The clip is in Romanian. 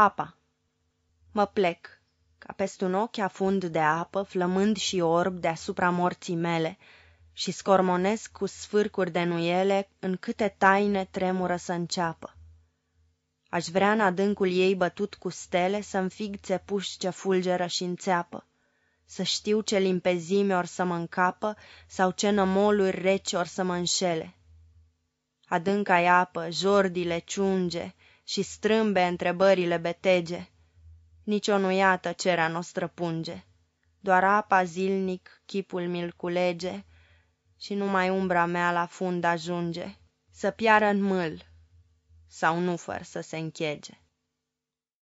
Apa Mă plec, ca peste un ochi afund de apă, Flămând și orb deasupra morții mele, Și scormonesc cu sfârcuri de nuiele În câte taine tremură să înceapă. Aș vrea în adâncul ei bătut cu stele Să-mi fig țepuși ce fulgeră și înțeapă, Să știu ce limpezime or să mă încapă Sau ce nămoluri reci or să mă înșele. Adânca-i apă, jordile ciunge Și strâmbe întrebările betege, Nici o nu ia tăcerea n-o străpunge, Doar apa zilnic chipul mi-l culege Și numai umbra mea la fund ajunge, Să piară în mâl sau nu făr să se închege.